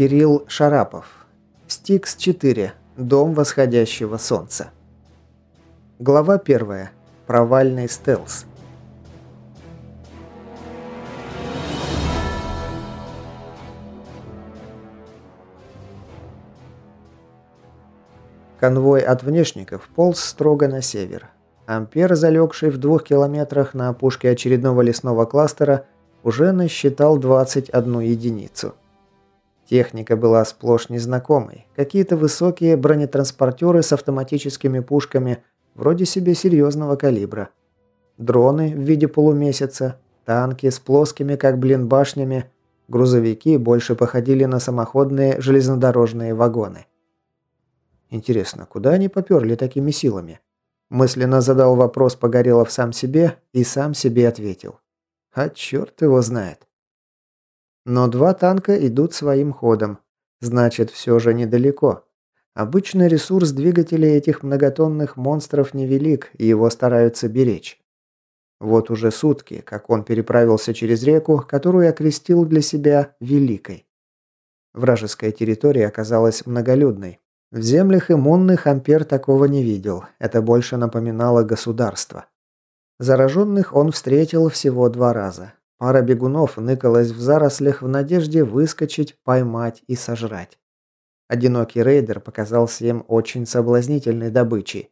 Кирилл Шарапов. Стикс-4. Дом восходящего солнца. Глава 1. Провальный стелс. Конвой от внешников полз строго на север. Ампер, залегший в двух километрах на опушке очередного лесного кластера, уже насчитал 21 единицу. Техника была сплошь незнакомой. Какие-то высокие бронетранспортеры с автоматическими пушками, вроде себе серьезного калибра. Дроны в виде полумесяца, танки с плоскими, как блин, башнями, грузовики больше походили на самоходные железнодорожные вагоны. Интересно, куда они поперли такими силами? Мысленно задал вопрос Погорелов сам себе и сам себе ответил. А черт его знает. Но два танка идут своим ходом. Значит, все же недалеко. Обычный ресурс двигателей этих многотонных монстров невелик, и его стараются беречь. Вот уже сутки, как он переправился через реку, которую окрестил для себя Великой. Вражеская территория оказалась многолюдной. В землях иммунных Ампер такого не видел. Это больше напоминало государство. Зараженных он встретил всего два раза. Пара бегунов ныкалась в зарослях в надежде выскочить, поймать и сожрать. Одинокий рейдер показался им очень соблазнительной добычей.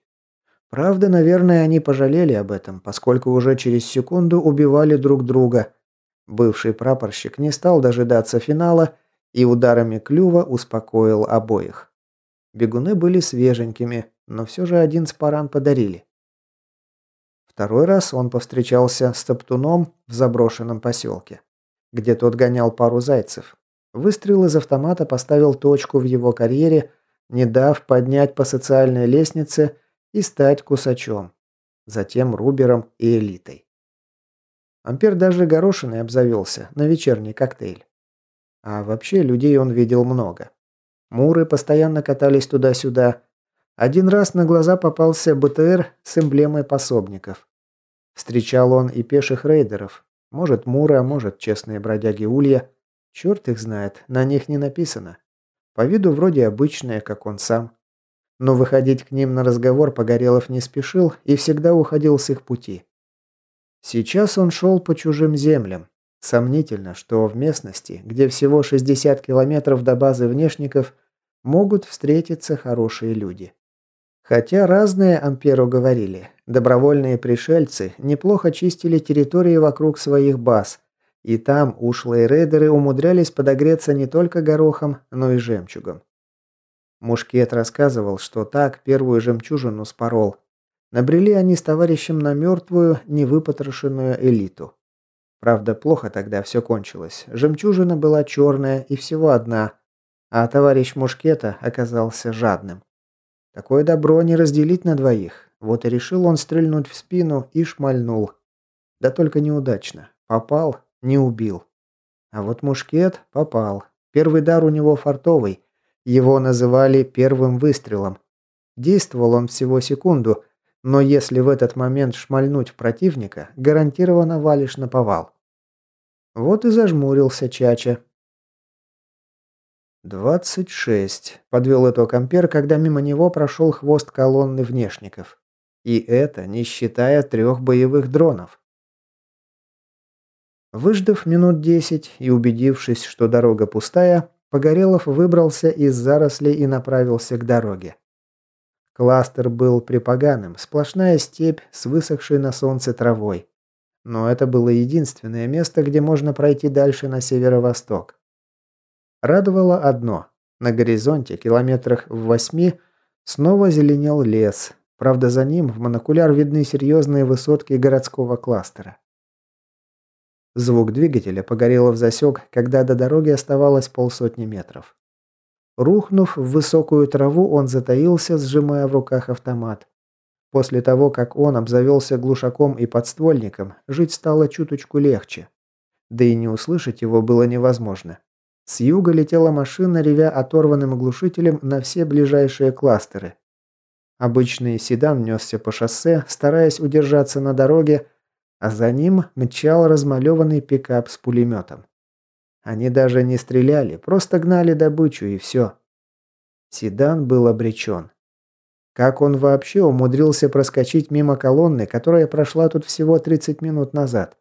Правда, наверное, они пожалели об этом, поскольку уже через секунду убивали друг друга. Бывший прапорщик не стал дожидаться финала и ударами клюва успокоил обоих. Бегуны были свеженькими, но все же один спаран подарили. Второй раз он повстречался с Топтуном в заброшенном поселке, где тот гонял пару зайцев. Выстрел из автомата поставил точку в его карьере, не дав поднять по социальной лестнице и стать кусачом, затем рубером и элитой. Ампер даже горошиной обзавелся на вечерний коктейль. А вообще людей он видел много. Муры постоянно катались туда-сюда. Один раз на глаза попался БТР с эмблемой пособников. Встречал он и пеших рейдеров. Может, Муры, а может, честные бродяги Улья. Черт их знает, на них не написано. По виду вроде обычные, как он сам. Но выходить к ним на разговор Погорелов не спешил и всегда уходил с их пути. Сейчас он шел по чужим землям. Сомнительно, что в местности, где всего 60 километров до базы внешников, могут встретиться хорошие люди. Хотя разные Амперу говорили, добровольные пришельцы неплохо чистили территории вокруг своих баз, и там ушлые рейдеры умудрялись подогреться не только горохом, но и жемчугом. Мушкет рассказывал, что так первую жемчужину спорол. Набрели они с товарищем на мертвую, невыпотрошенную элиту. Правда, плохо тогда все кончилось. Жемчужина была черная и всего одна, а товарищ Мушкета оказался жадным. Такое добро не разделить на двоих. Вот и решил он стрельнуть в спину и шмальнул. Да только неудачно. Попал, не убил. А вот мушкет попал. Первый дар у него фартовый. Его называли первым выстрелом. Действовал он всего секунду, но если в этот момент шмальнуть в противника, гарантированно валишь на повал. Вот и зажмурился Чача, «Двадцать шесть», – подвел итог Ампер, когда мимо него прошел хвост колонны внешников. И это не считая трех боевых дронов. Выждав минут десять и убедившись, что дорога пустая, Погорелов выбрался из зарослей и направился к дороге. Кластер был припоганым, сплошная степь с высохшей на солнце травой. Но это было единственное место, где можно пройти дальше на северо-восток. Радовало одно. На горизонте, километрах в восьми, снова зеленел лес. Правда, за ним в монокуляр видны серьезные высотки городского кластера. Звук двигателя Погорелов засек, когда до дороги оставалось полсотни метров. Рухнув в высокую траву, он затаился, сжимая в руках автомат. После того, как он обзавелся глушаком и подствольником, жить стало чуточку легче. Да и не услышать его было невозможно. С юга летела машина, ревя оторванным глушителем на все ближайшие кластеры. Обычный седан несся по шоссе, стараясь удержаться на дороге, а за ним мчал размалеванный пикап с пулеметом. Они даже не стреляли, просто гнали добычу и все. Седан был обречен. Как он вообще умудрился проскочить мимо колонны, которая прошла тут всего 30 минут назад?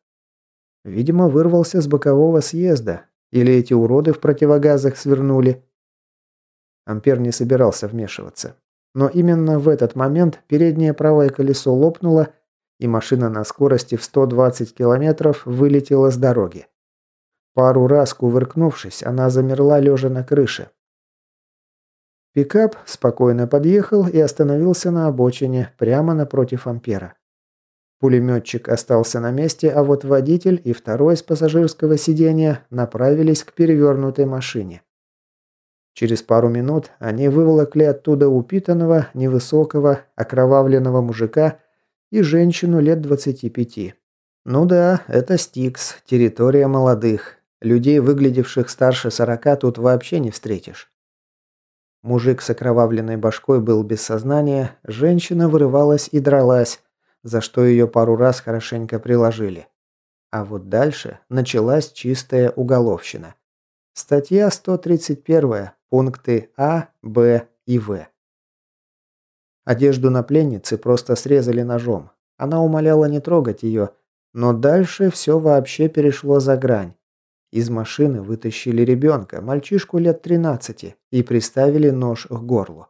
Видимо, вырвался с бокового съезда. Или эти уроды в противогазах свернули. Ампер не собирался вмешиваться. Но именно в этот момент переднее правое колесо лопнуло, и машина на скорости в 120 километров вылетела с дороги. Пару раз кувыркнувшись, она замерла лежа на крыше. Пикап спокойно подъехал и остановился на обочине, прямо напротив Ампера. Пулеметчик остался на месте, а вот водитель и второй с пассажирского сиденья направились к перевернутой машине. Через пару минут они выволокли оттуда упитанного, невысокого, окровавленного мужика и женщину лет 25. Ну да, это Стикс, территория молодых. Людей, выглядевших старше 40, тут вообще не встретишь. Мужик с окровавленной башкой был без сознания, женщина вырывалась и дралась, за что ее пару раз хорошенько приложили. А вот дальше началась чистая уголовщина. Статья 131, пункты А, Б и В. Одежду на пленнице просто срезали ножом. Она умоляла не трогать ее, но дальше все вообще перешло за грань. Из машины вытащили ребенка, мальчишку лет 13, и приставили нож к горлу.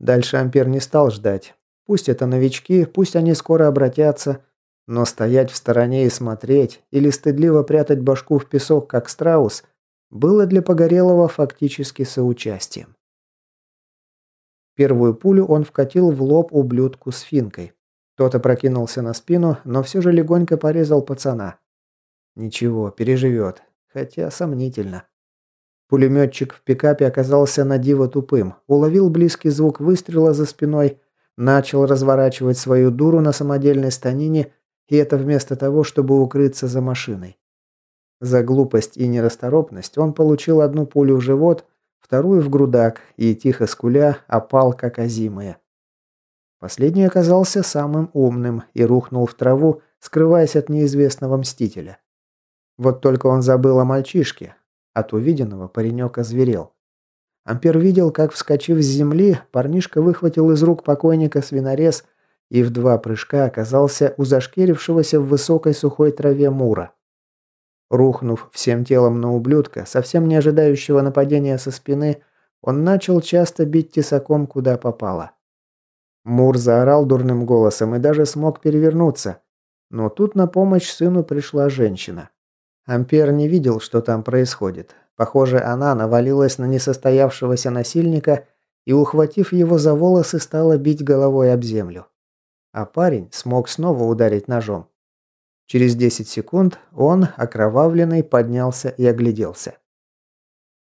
Дальше Ампер не стал ждать. Пусть это новички, пусть они скоро обратятся, но стоять в стороне и смотреть, или стыдливо прятать башку в песок, как страус, было для Погорелого фактически соучастием. Первую пулю он вкатил в лоб ублюдку с финкой. Тот опрокинулся на спину, но все же легонько порезал пацана. Ничего, переживет. Хотя сомнительно. Пулеметчик в пикапе оказался на диво тупым. Уловил близкий звук выстрела за спиной, начал разворачивать свою дуру на самодельной станине, и это вместо того, чтобы укрыться за машиной. За глупость и нерасторопность он получил одну пулю в живот, вторую в грудак и, тихо скуля, опал как озимая. Последний оказался самым умным и рухнул в траву, скрываясь от неизвестного мстителя. Вот только он забыл о мальчишке. От увиденного паренек озверел. Ампер видел, как, вскочив с земли, парнишка выхватил из рук покойника свинорез и в два прыжка оказался у зашкерившегося в высокой сухой траве Мура. Рухнув всем телом на ублюдка, совсем не ожидающего нападения со спины, он начал часто бить тесаком, куда попало. Мур заорал дурным голосом и даже смог перевернуться. Но тут на помощь сыну пришла женщина. Ампер не видел, что там происходит. Похоже, она навалилась на несостоявшегося насильника и, ухватив его за волосы, стала бить головой об землю. А парень смог снова ударить ножом. Через 10 секунд он, окровавленный, поднялся и огляделся.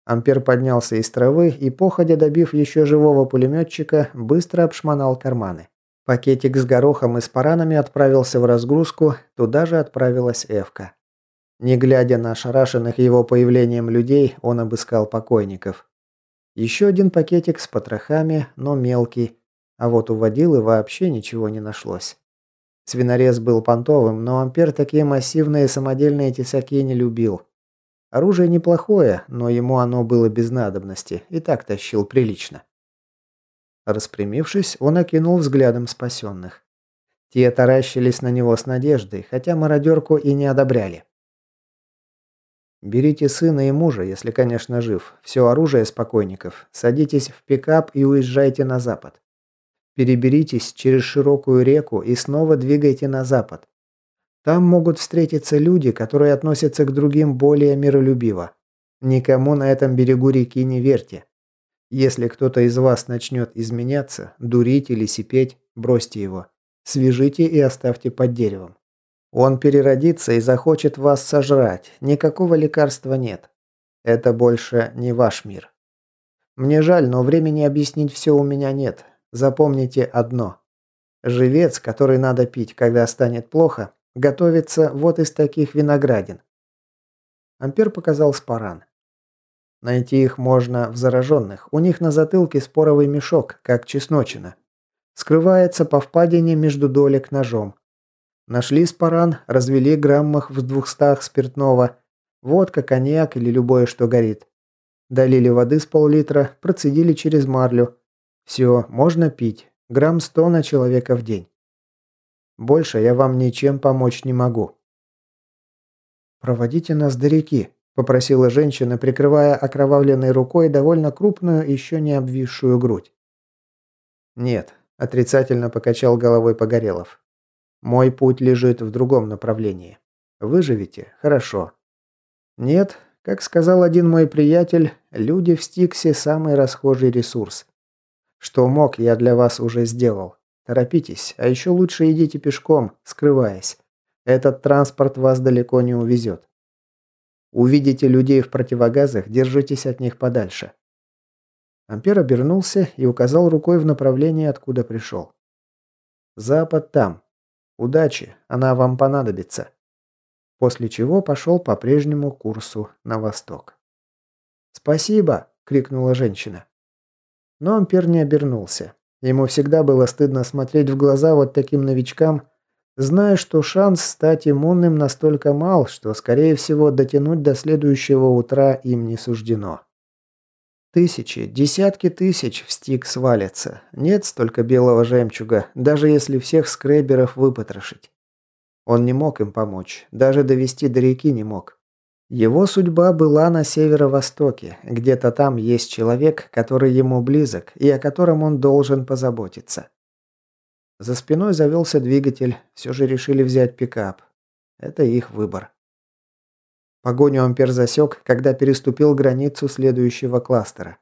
Ампер поднялся из травы и, походя добив еще живого пулеметчика, быстро обшмонал карманы. Пакетик с горохом и с паранами отправился в разгрузку, туда же отправилась Эвка. Не глядя на ошарашенных его появлением людей, он обыскал покойников. Еще один пакетик с потрохами, но мелкий, а вот у водилы вообще ничего не нашлось. Свинорез был понтовым, но Ампер такие массивные самодельные тесаки не любил. Оружие неплохое, но ему оно было без надобности, и так тащил прилично. Распрямившись, он окинул взглядом спасенных. Те таращились на него с надеждой, хотя мародерку и не одобряли. Берите сына и мужа, если, конечно, жив. Все оружие спокойников. Садитесь в пикап и уезжайте на запад. Переберитесь через широкую реку и снова двигайте на запад. Там могут встретиться люди, которые относятся к другим более миролюбиво. Никому на этом берегу реки не верьте. Если кто-то из вас начнет изменяться, дурить или сипеть, бросьте его. Свяжите и оставьте под деревом. Он переродится и захочет вас сожрать. Никакого лекарства нет. Это больше не ваш мир. Мне жаль, но времени объяснить все у меня нет. Запомните одно. Живец, который надо пить, когда станет плохо, готовится вот из таких виноградин. Ампер показал спаран. Найти их можно в зараженных. У них на затылке споровый мешок, как чесночина. Скрывается по впадине между долек ножом. Нашли спаран, развели граммах в двухстах спиртного, Водка, коньяк или любое, что горит. Долили воды с пол-литра, процедили через марлю. Все, можно пить. Грамм сто на человека в день. Больше я вам ничем помочь не могу. «Проводите нас до реки», – попросила женщина, прикрывая окровавленной рукой довольно крупную, еще не обвисшую грудь. «Нет», – отрицательно покачал головой Погорелов. «Мой путь лежит в другом направлении. Выживете? Хорошо. Нет, как сказал один мой приятель, люди в Стиксе – самый расхожий ресурс. Что мог, я для вас уже сделал. Торопитесь, а еще лучше идите пешком, скрываясь. Этот транспорт вас далеко не увезет. Увидите людей в противогазах, держитесь от них подальше. Ампер обернулся и указал рукой в направлении, откуда пришел. «Запад там. Удачи, она вам понадобится» после чего пошел по прежнему курсу на восток. «Спасибо!» – крикнула женщина. Но Ампер не обернулся. Ему всегда было стыдно смотреть в глаза вот таким новичкам, зная, что шанс стать иммунным настолько мал, что, скорее всего, дотянуть до следующего утра им не суждено. Тысячи, десятки тысяч в стик свалятся. Нет столько белого жемчуга, даже если всех скреберов выпотрошить. Он не мог им помочь, даже довести до реки не мог. Его судьба была на северо-востоке, где-то там есть человек, который ему близок и о котором он должен позаботиться. За спиной завелся двигатель, все же решили взять пикап. Это их выбор. Погоню Ампер засек, когда переступил границу следующего кластера.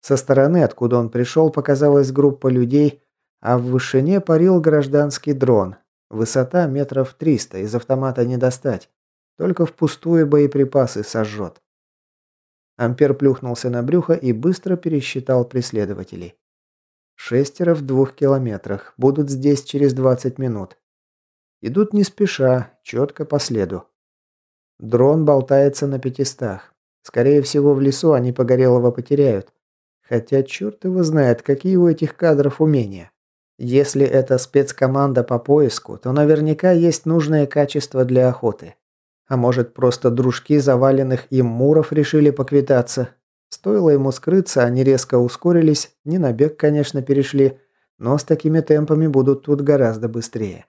Со стороны, откуда он пришел, показалась группа людей, а в вышине парил гражданский дрон, Высота метров триста, из автомата не достать. Только впустую боеприпасы сожжет. Ампер плюхнулся на брюхо и быстро пересчитал преследователей. Шестеро в двух километрах. Будут здесь через 20 минут. Идут не спеша, четко по следу. Дрон болтается на пятистах. Скорее всего, в лесу они Погорелого потеряют. Хотя черт его знает, какие у этих кадров умения. Если это спецкоманда по поиску, то наверняка есть нужные качества для охоты. А может, просто дружки заваленных им муров решили поквитаться. Стоило ему скрыться, они резко ускорились, не на бег, конечно, перешли, но с такими темпами будут тут гораздо быстрее.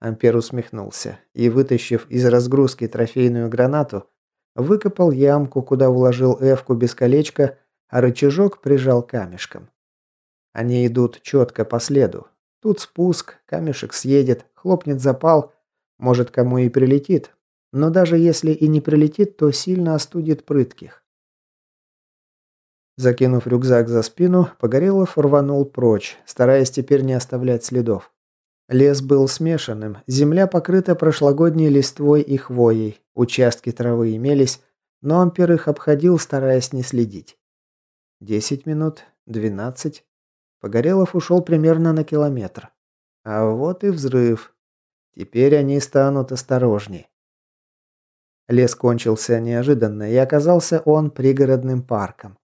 Ампер усмехнулся и, вытащив из разгрузки трофейную гранату, выкопал ямку, куда уложил эвку без колечка, а рычажок прижал камешком. Они идут четко по следу. Тут спуск, камешек съедет, хлопнет запал, может кому и прилетит. Но даже если и не прилетит, то сильно остудит прытких. Закинув рюкзак за спину, Погорелов рванул прочь, стараясь теперь не оставлять следов. Лес был смешанным, земля покрыта прошлогодней листвой и хвоей, участки травы имелись, но Ампер их обходил, стараясь не следить. Десять минут, двенадцать. Погорелов ушел примерно на километр. А вот и взрыв. Теперь они станут осторожней. Лес кончился неожиданно, и оказался он пригородным парком.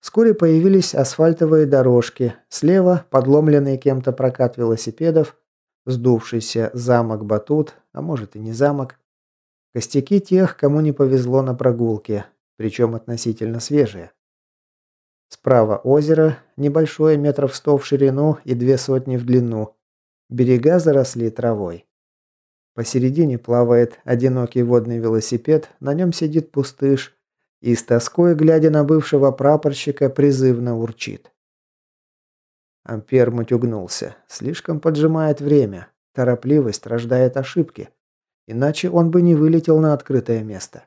Вскоре появились асфальтовые дорожки, слева подломленный кем-то прокат велосипедов, сдувшийся замок-батут, а может и не замок, костяки тех, кому не повезло на прогулке, причем относительно свежие. Справа озеро, небольшое метров сто в ширину и две сотни в длину. Берега заросли травой. Посередине плавает одинокий водный велосипед, на нем сидит пустыш и с тоской, глядя на бывшего прапорщика, призывно урчит. Ампер мутюгнулся. Слишком поджимает время. Торопливость рождает ошибки. Иначе он бы не вылетел на открытое место.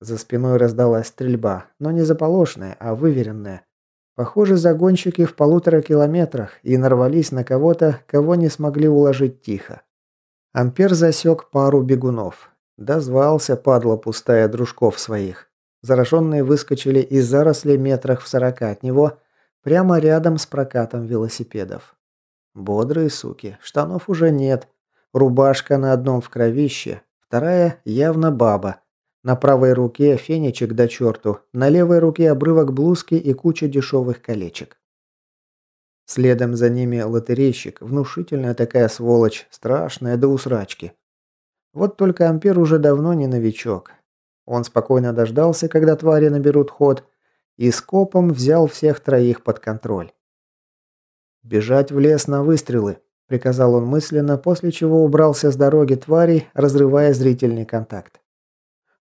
За спиной раздалась стрельба, но не заполошная, а выверенная. Похоже, загонщики в полутора километрах и нарвались на кого-то, кого не смогли уложить тихо. Ампер засек пару бегунов. Дозвался, падла пустая, дружков своих. Зараженные выскочили из зарослей метрах в сорока от него, прямо рядом с прокатом велосипедов. Бодрые суки, штанов уже нет. Рубашка на одном в кровище, вторая явно баба. На правой руке фенечек до черту, на левой руке обрывок блузки и куча дешевых колечек. Следом за ними лотерейщик, внушительная такая сволочь, страшная до усрачки. Вот только Ампер уже давно не новичок. Он спокойно дождался, когда твари наберут ход, и скопом взял всех троих под контроль. «Бежать в лес на выстрелы», – приказал он мысленно, после чего убрался с дороги тварей, разрывая зрительный контакт.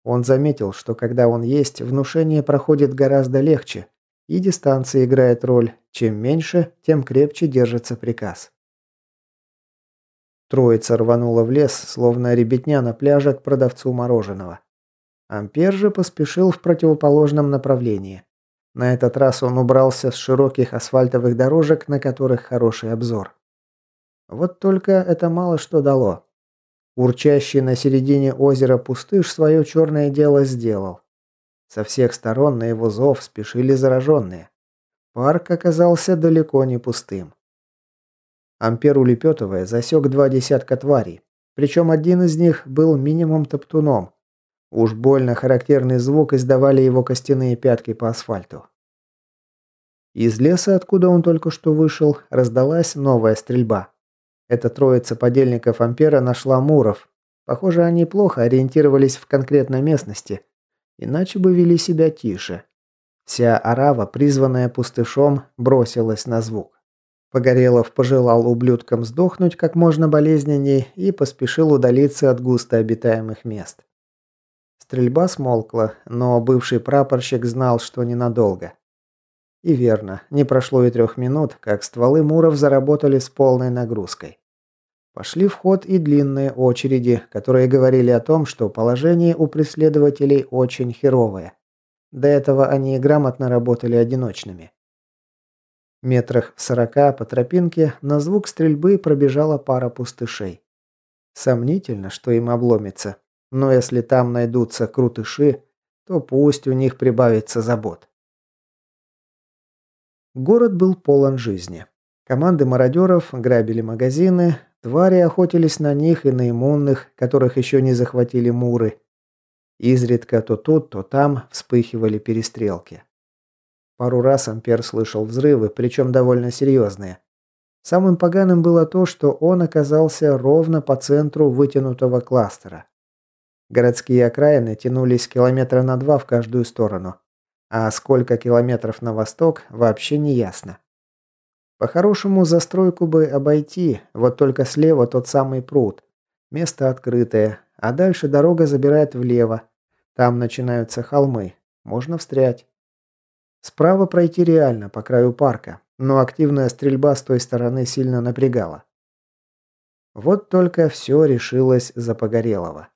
Он заметил, что когда он есть, внушение проходит гораздо легче, и дистанция играет роль. Чем меньше, тем крепче держится приказ. Троица рванула в лес, словно ребятня на пляже к продавцу мороженого. Ампер же поспешил в противоположном направлении. На этот раз он убрался с широких асфальтовых дорожек, на которых хороший обзор. Вот только это мало что дало. Урчащий на середине озера пустыш свое черное дело сделал. Со всех сторон на его зов спешили зараженные. Парк оказался далеко не пустым. Ампер улепетывая засек два десятка тварей. Причем один из них был минимум топтуном, Уж больно характерный звук издавали его костяные пятки по асфальту. Из леса, откуда он только что вышел, раздалась новая стрельба. Эта троица подельников Ампера нашла Муров. Похоже, они плохо ориентировались в конкретной местности, иначе бы вели себя тише. Вся арава, призванная пустышом, бросилась на звук. Погорелов пожелал ублюдкам сдохнуть как можно болезненней и поспешил удалиться от густо обитаемых мест. Стрельба смолкла, но бывший прапорщик знал, что ненадолго. И верно, не прошло и трех минут, как стволы муров заработали с полной нагрузкой. Пошли в ход и длинные очереди, которые говорили о том, что положение у преследователей очень херовое. До этого они грамотно работали одиночными. Метрах в сорока по тропинке на звук стрельбы пробежала пара пустышей. Сомнительно, что им обломится, но если там найдутся крутыши, то пусть у них прибавится забот. Город был полон жизни. Команды мародеров грабили магазины, твари охотились на них и на иммунных, которых еще не захватили муры. Изредка то тут, то там вспыхивали перестрелки. Пару раз Ампер слышал взрывы, причем довольно серьезные. Самым поганым было то, что он оказался ровно по центру вытянутого кластера. Городские окраины тянулись километра на два в каждую сторону. А сколько километров на восток, вообще не ясно. По-хорошему, застройку бы обойти, вот только слева тот самый пруд. Место открытое, а дальше дорога забирает влево. Там начинаются холмы, можно встрять. Справа пройти реально, по краю парка, но активная стрельба с той стороны сильно напрягала. Вот только все решилось за Погорелого.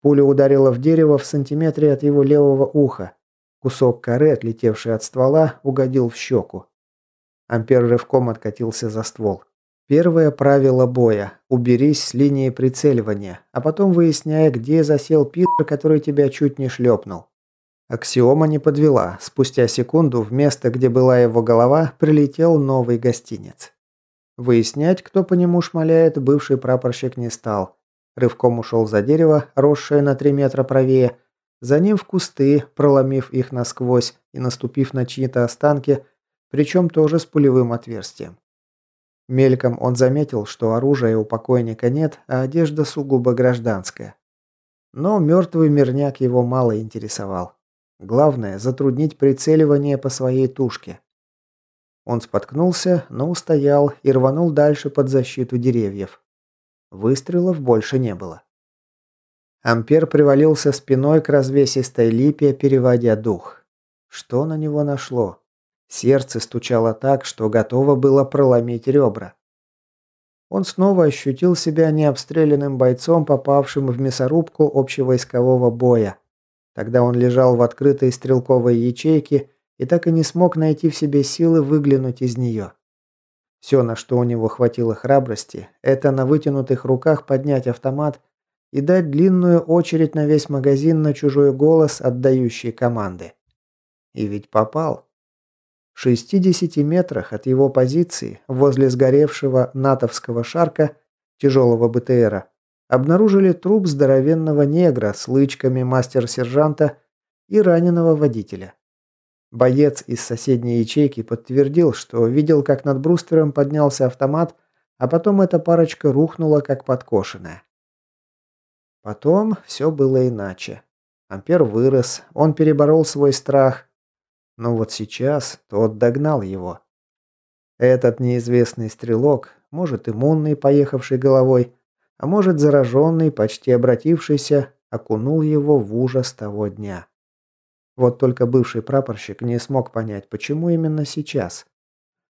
Пуля ударила в дерево в сантиметре от его левого уха. Кусок коры, отлетевший от ствола, угодил в щеку. Ампер рывком откатился за ствол. Первое правило боя – уберись с линии прицеливания, а потом выясняя, где засел пидор, который тебя чуть не шлепнул. Аксиома не подвела. Спустя секунду в место, где была его голова, прилетел новый гостинец. Выяснять, кто по нему шмаляет, бывший прапорщик не стал. Рывком ушел за дерево, росшее на три метра правее. За ним в кусты, проломив их насквозь и наступив на чьи-то останки, причем тоже с пулевым отверстием. Мельком он заметил, что оружия у покойника нет, а одежда сугубо гражданская. Но мертвый мирняк его мало интересовал. Главное – затруднить прицеливание по своей тушке. Он споткнулся, но устоял и рванул дальше под защиту деревьев. Выстрелов больше не было. Ампер привалился спиной к развесистой липе, переводя дух. Что на него нашло? Сердце стучало так, что готово было проломить ребра. Он снова ощутил себя необстрелянным бойцом, попавшим в мясорубку общевойскового боя. Тогда он лежал в открытой стрелковой ячейке и так и не смог найти в себе силы выглянуть из нее. Все, на что у него хватило храбрости, это на вытянутых руках поднять автомат и дать длинную очередь на весь магазин на чужой голос, отдающий команды. И ведь попал. В 60 метрах от его позиции, возле сгоревшего натовского шарка, тяжелого БТРа, обнаружили труп здоровенного негра с лычками мастер-сержанта и раненого водителя. Боец из соседней ячейки подтвердил, что видел, как над бруствером поднялся автомат, а потом эта парочка рухнула, как подкошенная. Потом все было иначе. Ампер вырос, он переборол свой страх. Но вот сейчас тот догнал его. Этот неизвестный стрелок, может иммунный, поехавший головой, а может зараженный, почти обратившийся, окунул его в ужас того дня. Вот только бывший прапорщик не смог понять, почему именно сейчас.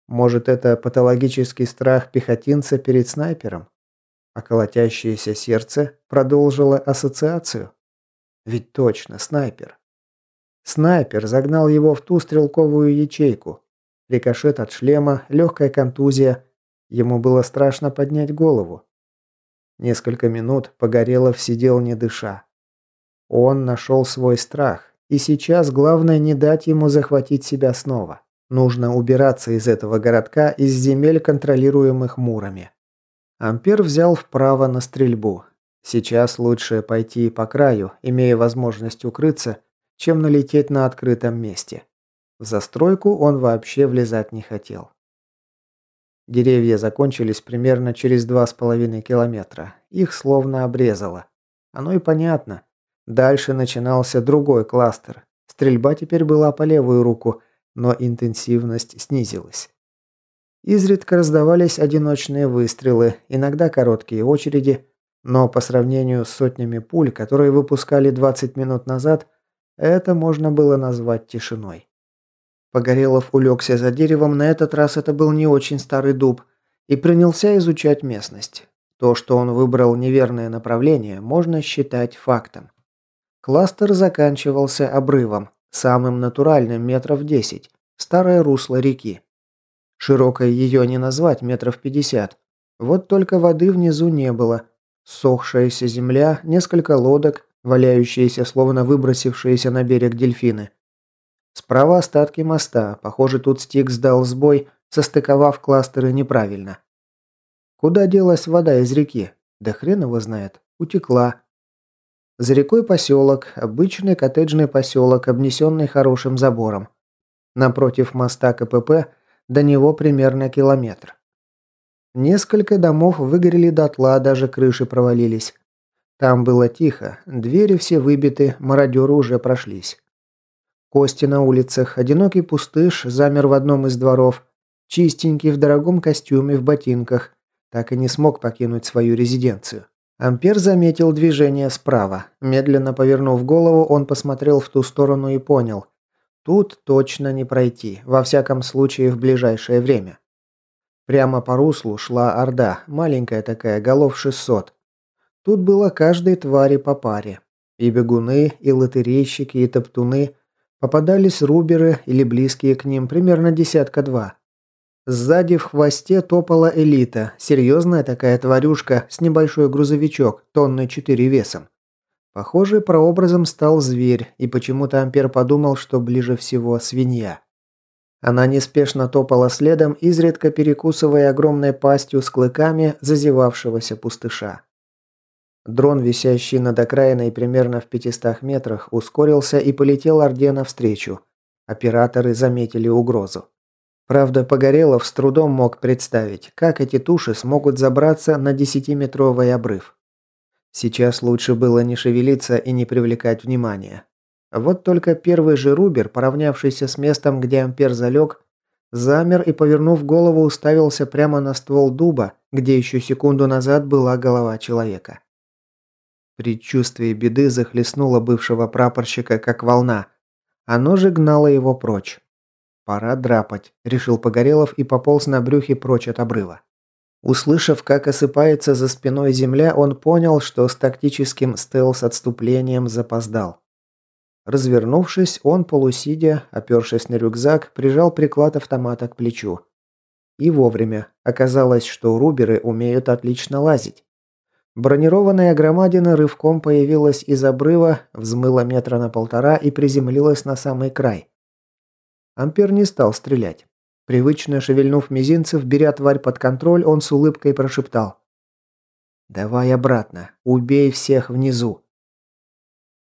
Может, это патологический страх пехотинца перед снайпером? А колотящееся сердце продолжило ассоциацию? Ведь точно, снайпер. Снайпер загнал его в ту стрелковую ячейку. Рикошет от шлема, легкая контузия. Ему было страшно поднять голову. Несколько минут Погорелов сидел не дыша. Он нашел свой страх, и сейчас главное не дать ему захватить себя снова. Нужно убираться из этого городка, из земель, контролируемых мурами. Ампер взял вправо на стрельбу. Сейчас лучше пойти по краю, имея возможность укрыться, чем налететь на открытом месте. В застройку он вообще влезать не хотел. Деревья закончились примерно через два с половиной километра. Их словно обрезало. Оно и понятно. Дальше начинался другой кластер. Стрельба теперь была по левую руку, но интенсивность снизилась. Изредка раздавались одиночные выстрелы, иногда короткие очереди, но по сравнению с сотнями пуль, которые выпускали 20 минут назад, это можно было назвать тишиной. Погорелов улегся за деревом, на этот раз это был не очень старый дуб, и принялся изучать местность. То, что он выбрал неверное направление, можно считать фактом. Кластер заканчивался обрывом, самым натуральным метров 10, старое русло реки. Широкой ее не назвать метров 50. Вот только воды внизу не было. Сохшаяся земля, несколько лодок, валяющиеся, словно выбросившиеся на берег дельфины. Справа остатки моста. Похоже, тут Стикс дал сбой, состыковав кластеры неправильно. Куда делась вода из реки? Да хрен его знает. Утекла. За рекой поселок, обычный коттеджный поселок, обнесенный хорошим забором. Напротив моста КПП до него примерно километр. Несколько домов выгорели дотла, даже крыши провалились. Там было тихо, двери все выбиты, мародеры уже прошлись. Кости на улицах, одинокий пустыш замер в одном из дворов, чистенький в дорогом костюме в ботинках, так и не смог покинуть свою резиденцию. Ампер заметил движение справа. Медленно повернув голову, он посмотрел в ту сторону и понял. Тут точно не пройти, во всяком случае в ближайшее время. Прямо по руслу шла орда, маленькая такая, голов 600. Тут было каждой твари по паре. И бегуны, и лотерейщики, и топтуны – Попадались руберы или близкие к ним, примерно десятка-два. Сзади в хвосте топала элита, серьезная такая тварюшка с небольшой грузовичок, тонны четыре весом. Похоже, прообразом стал зверь, и почему-то Ампер подумал, что ближе всего свинья. Она неспешно топала следом, изредка перекусывая огромной пастью с клыками зазевавшегося пустыша. Дрон, висящий над окраиной примерно в 500 метрах, ускорился и полетел Орде навстречу. Операторы заметили угрозу. Правда, Погорелов с трудом мог представить, как эти туши смогут забраться на 10-метровый обрыв. Сейчас лучше было не шевелиться и не привлекать внимания. Вот только первый же Рубер, поравнявшийся с местом, где Ампер залег, замер и, повернув голову, уставился прямо на ствол дуба, где еще секунду назад была голова человека. Предчувствие беды захлестнуло бывшего прапорщика как волна. Оно же гнало его прочь. «Пора драпать», – решил Погорелов и пополз на брюхе прочь от обрыва. Услышав, как осыпается за спиной земля, он понял, что с тактическим стелс-отступлением запоздал. Развернувшись, он, полусидя, опершись на рюкзак, прижал приклад автомата к плечу. И вовремя. Оказалось, что руберы умеют отлично лазить. Бронированная громадина рывком появилась из обрыва, взмыла метра на полтора и приземлилась на самый край. Ампер не стал стрелять. Привычно шевельнув мизинцев, беря тварь под контроль, он с улыбкой прошептал. «Давай обратно. Убей всех внизу».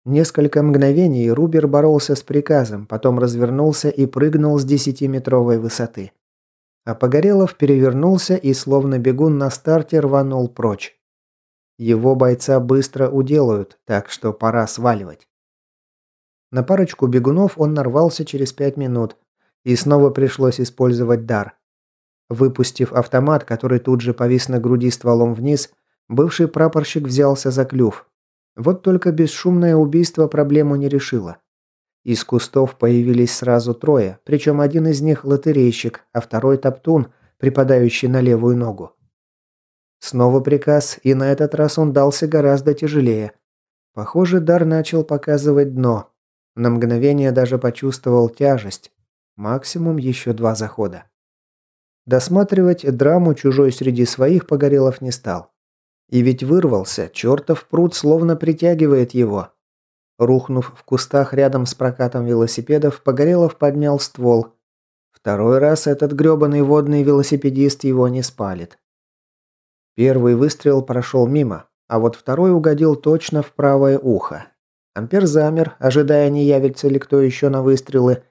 Несколько мгновений Рубер боролся с приказом, потом развернулся и прыгнул с десятиметровой высоты. А Погорелов перевернулся и, словно бегун на старте, рванул прочь. Его бойца быстро уделают, так что пора сваливать. На парочку бегунов он нарвался через пять минут, и снова пришлось использовать дар. Выпустив автомат, который тут же повис на груди стволом вниз, бывший прапорщик взялся за клюв. Вот только бесшумное убийство проблему не решило. Из кустов появились сразу трое, причем один из них лотерейщик, а второй топтун, припадающий на левую ногу. Снова приказ, и на этот раз он дался гораздо тяжелее. Похоже, дар начал показывать дно. На мгновение даже почувствовал тяжесть. Максимум еще два захода. Досматривать драму чужой среди своих Погорелов не стал. И ведь вырвался, чертов пруд словно притягивает его. Рухнув в кустах рядом с прокатом велосипедов, Погорелов поднял ствол. Второй раз этот грёбаный водный велосипедист его не спалит. Первый выстрел прошел мимо, а вот второй угодил точно в правое ухо. Ампер замер, ожидая, не явится ли кто еще на выстрелы.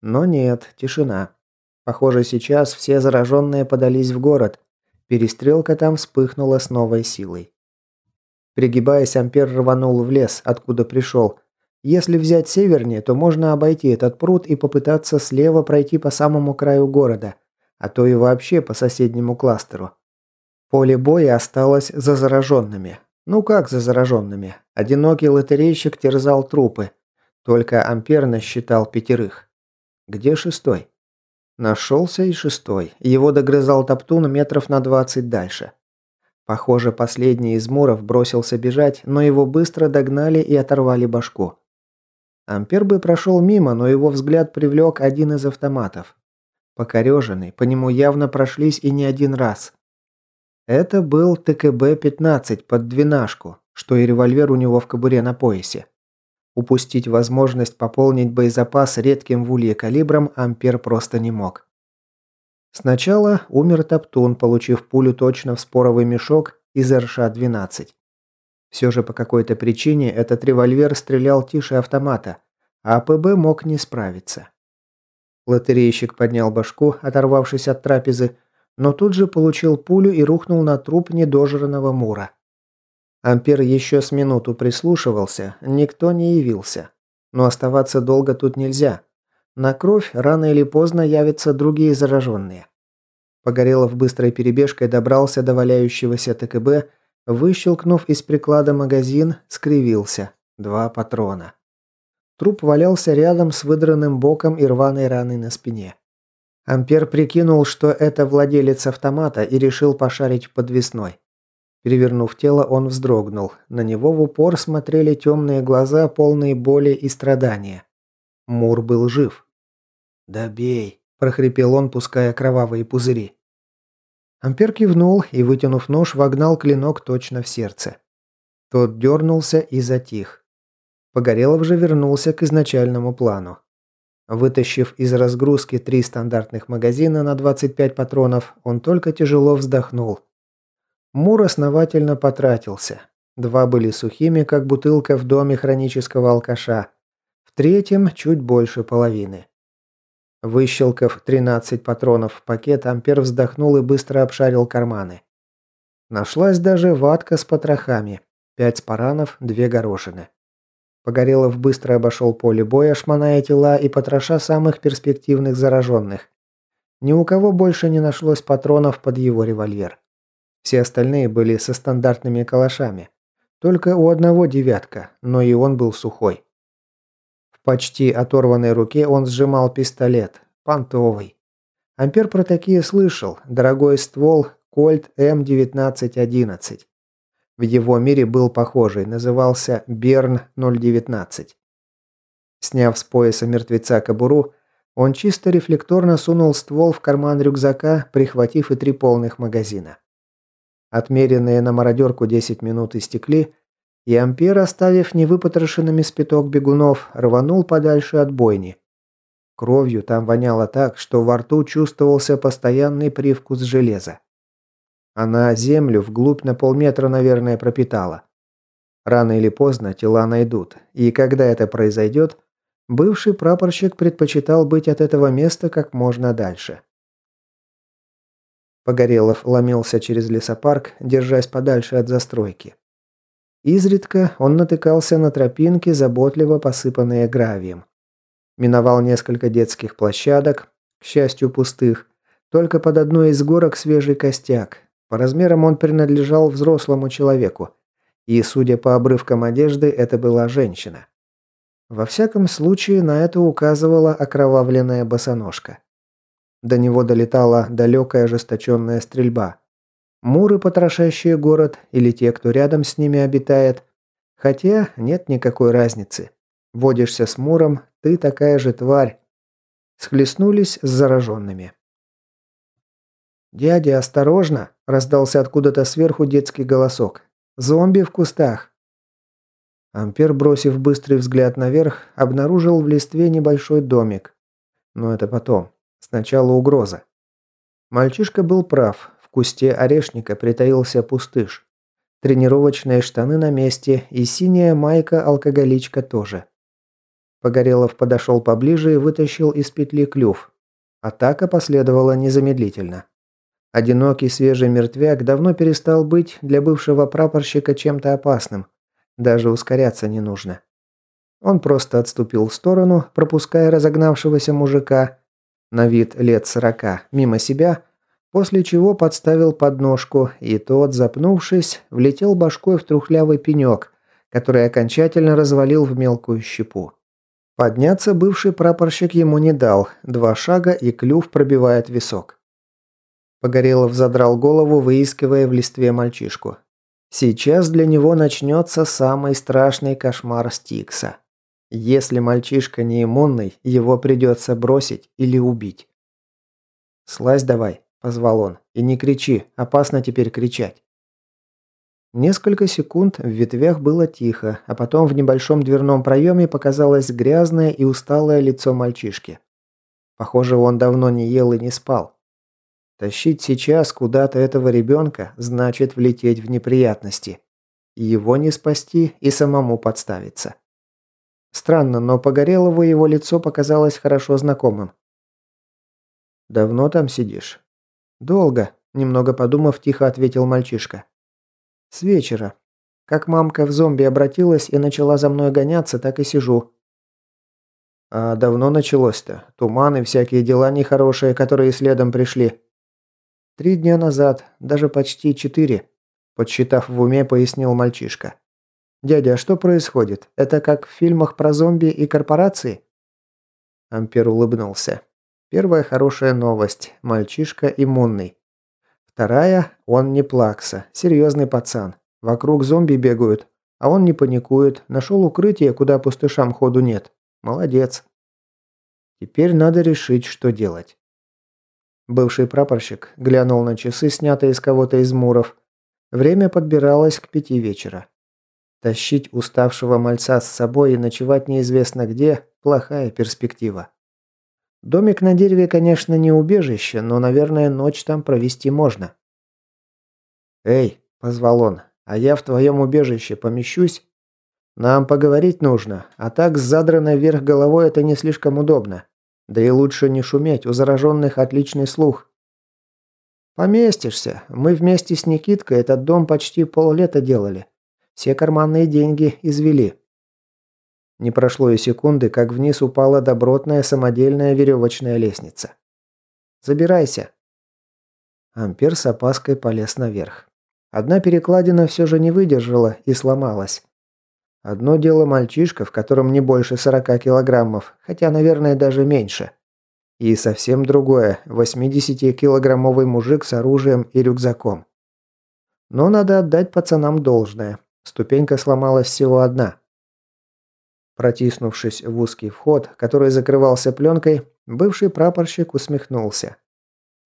Но нет, тишина. Похоже, сейчас все зараженные подались в город. Перестрелка там вспыхнула с новой силой. Пригибаясь, Ампер рванул в лес, откуда пришел. Если взять севернее, то можно обойти этот пруд и попытаться слева пройти по самому краю города, а то и вообще по соседнему кластеру. Поле боя осталось за зараженными. Ну как за зараженными? Одинокий лотерейщик терзал трупы. Только Ампер насчитал пятерых. Где шестой? Нашелся и шестой. Его догрызал Топтун метров на двадцать дальше. Похоже, последний из муров бросился бежать, но его быстро догнали и оторвали башку. Ампер бы прошел мимо, но его взгляд привлек один из автоматов. Покореженный, по нему явно прошлись и не один раз. Это был ТКБ-15 под двенашку, что и револьвер у него в кобуре на поясе. Упустить возможность пополнить боезапас редким в улье калибром Ампер просто не мог. Сначала умер Топтун, получив пулю точно в споровый мешок из РШ-12. Все же по какой-то причине этот револьвер стрелял тише автомата, а АПБ мог не справиться. Лотерейщик поднял башку, оторвавшись от трапезы, но тут же получил пулю и рухнул на труп недожранного Мура. Ампер еще с минуту прислушивался, никто не явился. Но оставаться долго тут нельзя. На кровь рано или поздно явятся другие зараженные. Погорелов быстрой перебежкой добрался до валяющегося ТКБ, выщелкнув из приклада магазин, скривился. Два патрона. Труп валялся рядом с выдранным боком и рваной раной на спине. Ампер прикинул, что это владелец автомата и решил пошарить подвесной. Перевернув тело, он вздрогнул. На него в упор смотрели темные глаза, полные боли и страдания. Мур был жив. «Добей!» – прохрипел он, пуская кровавые пузыри. Ампер кивнул и, вытянув нож, вогнал клинок точно в сердце. Тот дернулся и затих. Погорелов же вернулся к изначальному плану. Вытащив из разгрузки три стандартных магазина на 25 патронов, он только тяжело вздохнул. Мур основательно потратился. Два были сухими, как бутылка в доме хронического алкаша. В третьем чуть больше половины. Выщелкав 13 патронов в пакет, Ампер вздохнул и быстро обшарил карманы. Нашлась даже ватка с потрохами. Пять спаранов, две горошины. Погорелов быстро обошел поле боя, шмоная тела и потроша самых перспективных зараженных. Ни у кого больше не нашлось патронов под его револьвер. Все остальные были со стандартными калашами. Только у одного девятка, но и он был сухой. В почти оторванной руке он сжимал пистолет. Понтовый. Ампер про такие слышал. Дорогой ствол Кольт М1911. В его мире был похожий, назывался Берн-019. Сняв с пояса мертвеца кобуру, он чисто рефлекторно сунул ствол в карман рюкзака, прихватив и три полных магазина. Отмеренные на мародерку 10 минут истекли, и Ампер, оставив невыпотрошенными спиток бегунов, рванул подальше от бойни. Кровью там воняло так, что во рту чувствовался постоянный привкус железа. Она землю вглубь на полметра, наверное, пропитала. Рано или поздно тела найдут, и когда это произойдет, бывший прапорщик предпочитал быть от этого места как можно дальше. Погорелов ломился через лесопарк, держась подальше от застройки. Изредка он натыкался на тропинки, заботливо посыпанные гравием. Миновал несколько детских площадок, к счастью, пустых. Только под одной из горок свежий костяк. По размерам он принадлежал взрослому человеку. И, судя по обрывкам одежды, это была женщина. Во всяком случае, на это указывала окровавленная босоножка. До него долетала далекая ожесточенная стрельба. Муры, потрошащие город, или те, кто рядом с ними обитает. Хотя нет никакой разницы. Водишься с Муром, ты такая же тварь. Схлестнулись с зараженными. «Дядя, осторожно!» – раздался откуда-то сверху детский голосок. «Зомби в кустах!» Ампер, бросив быстрый взгляд наверх, обнаружил в листве небольшой домик. Но это потом. Сначала угроза. Мальчишка был прав. В кусте орешника притаился пустыш. Тренировочные штаны на месте и синяя майка-алкоголичка тоже. Погорелов подошел поближе и вытащил из петли клюв. Атака последовала незамедлительно. Одинокий свежий мертвяк давно перестал быть для бывшего прапорщика чем-то опасным. Даже ускоряться не нужно. Он просто отступил в сторону, пропуская разогнавшегося мужика, на вид лет сорока, мимо себя, после чего подставил подножку, и тот, запнувшись, влетел башкой в трухлявый пенек, который окончательно развалил в мелкую щепу. Подняться бывший прапорщик ему не дал, два шага и клюв пробивает висок. Погорелов задрал голову, выискивая в листве мальчишку. Сейчас для него начнется самый страшный кошмар Стикса. Если мальчишка не иммунный, его придется бросить или убить. «Слазь давай», – позвал он, – «и не кричи, опасно теперь кричать». Несколько секунд в ветвях было тихо, а потом в небольшом дверном проеме показалось грязное и усталое лицо мальчишки. Похоже, он давно не ел и не спал. Тащить сейчас куда-то этого ребенка значит влететь в неприятности. Его не спасти и самому подставиться. Странно, но Погорелову его лицо показалось хорошо знакомым. «Давно там сидишь?» «Долго», – немного подумав, тихо ответил мальчишка. «С вечера. Как мамка в зомби обратилась и начала за мной гоняться, так и сижу». «А давно началось-то? Туман и всякие дела нехорошие, которые следом пришли?» «Три дня назад, даже почти четыре», – подсчитав в уме, пояснил мальчишка. «Дядя, а что происходит? Это как в фильмах про зомби и корпорации?» Ампер улыбнулся. Первая хорошая новость. Мальчишка иммунный. Вторая, он не плакса. Серьезный пацан. Вокруг зомби бегают. А он не паникует. Нашел укрытие, куда пустышам ходу нет. Молодец. Теперь надо решить, что делать. Бывший прапорщик глянул на часы, снятые из кого-то из муров. Время подбиралось к пяти вечера. Тащить уставшего мальца с собой и ночевать неизвестно где – плохая перспектива. Домик на дереве, конечно, не убежище, но, наверное, ночь там провести можно. «Эй», – позвал он, – «а я в твоем убежище помещусь?» «Нам поговорить нужно, а так с задранной вверх головой это не слишком удобно. Да и лучше не шуметь, у зараженных отличный слух». «Поместишься. Мы вместе с Никиткой этот дом почти поллета делали. Все карманные деньги извели. Не прошло и секунды, как вниз упала добротная самодельная веревочная лестница. «Забирайся». Ампер с опаской полез наверх. Одна перекладина все же не выдержала и сломалась. Одно дело мальчишка, в котором не больше 40 килограммов, хотя, наверное, даже меньше. И совсем другое – 80-килограммовый мужик с оружием и рюкзаком. Но надо отдать пацанам должное. Ступенька сломалась всего одна. Протиснувшись в узкий вход, который закрывался пленкой, бывший прапорщик усмехнулся.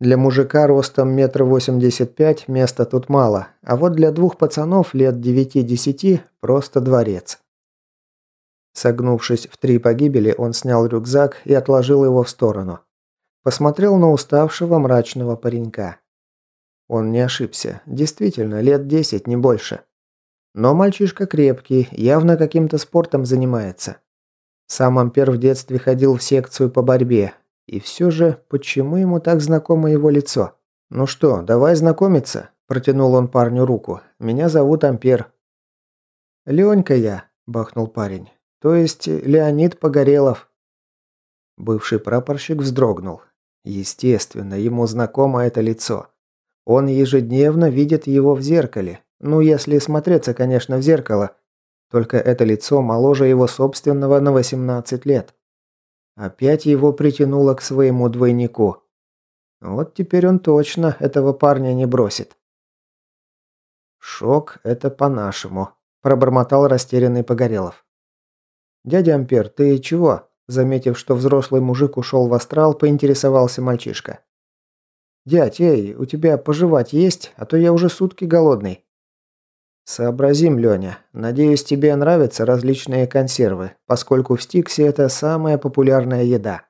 Для мужика ростом метр восемьдесят пять места тут мало, а вот для двух пацанов лет девяти-десяти просто дворец. Согнувшись в три погибели, он снял рюкзак и отложил его в сторону. Посмотрел на уставшего мрачного паренька. Он не ошибся. Действительно, лет десять, не больше. Но мальчишка крепкий, явно каким-то спортом занимается. Сам Ампер в детстве ходил в секцию по борьбе. И все же, почему ему так знакомо его лицо? «Ну что, давай знакомиться?» – протянул он парню руку. «Меня зовут Ампер». «Ленька я», – бахнул парень. «То есть Леонид Погорелов». Бывший прапорщик вздрогнул. Естественно, ему знакомо это лицо. Он ежедневно видит его в зеркале. Ну, если смотреться, конечно, в зеркало. Только это лицо моложе его собственного на 18 лет. Опять его притянуло к своему двойнику. Вот теперь он точно этого парня не бросит. «Шок – это по-нашему», – пробормотал растерянный Погорелов. «Дядя Ампер, ты чего?» Заметив, что взрослый мужик ушел в астрал, поинтересовался мальчишка. «Дядь, эй, у тебя пожевать есть? А то я уже сутки голодный». «Сообразим, Леня. Надеюсь, тебе нравятся различные консервы, поскольку в Стиксе это самая популярная еда».